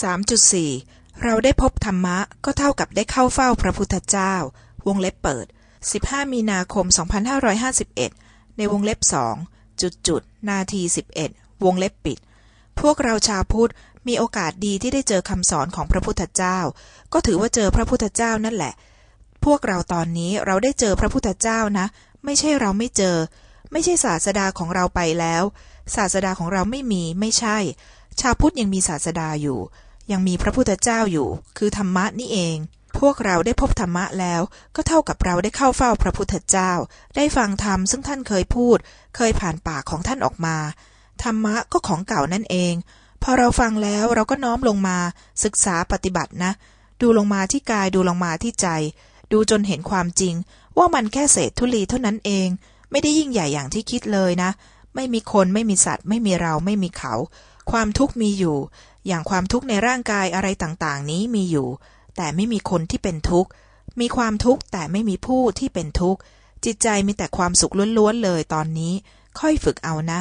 3.4 เราได้พบธรรมะก็เท่ากับได้เข้าเฝ้าพระพุทธเจ้า วงเล็บเปิด 15 มีนาคม 2551 ในวงเล็บสองจุดจุดนาที 11 วงเล็บปิด พวกเราชาวพุทธมีโอกาสดีที่ได้เจอคำสอนของพระพุทธเจ้า ก็ถือว่าเจอพระพุทธเจ้านั่นแหละ พวกเราตอนนี้เราได้เจอพระพุทธเจ้านะ ไม่ใช่เราไม่เจอ ไม่ใช่ศาสดาของเราไปแล้ว ศาสดาของเราไม่มีไม่ใช่ ชาวพุทธยังมีศาสดาอยู่ ยังมีพระพุทธเจ้าอยู่ คือธรรมะนี่เอง พวกเราได้พบธรรมะแล้ว ก็เท่ากับเราได้เข้าเฝ้าพระพุทธเจ้า ได้ฟังธรรมซึ่งท่านเคยพูด เคยผ่านปากของท่านออกมา ธรรมะก็ของเก่านั่นเอง พอเราฟังแล้วเราก็น้อมลงมา ศึกษาปฏิบัตินะ ดูลงมาที่กายดูลงมาที่ใจ ดูจนเห็นความจริง ว่ามันแค่เศษธุลีเท่านั้นเอง ไม่ได้ยิ่งใหญ่อย่างที่คิดเลยนะ ไม่มีคนไม่มีสัตว์ ไม่มีเราไม่มีเขา ความทุกข์มีอยู่ อย่างความทุกข์ในร่างกายอะไรต่างๆ นี้มีอยู่ แต่ไม่มีคนที่เป็นทุกข์ มีความทุกข์แต่ไม่มีผู้ที่เป็นทุกข์ จิตใจมีแต่ความสุขล้วนๆเลยตอนนี้ ค่อยฝึกเอานะ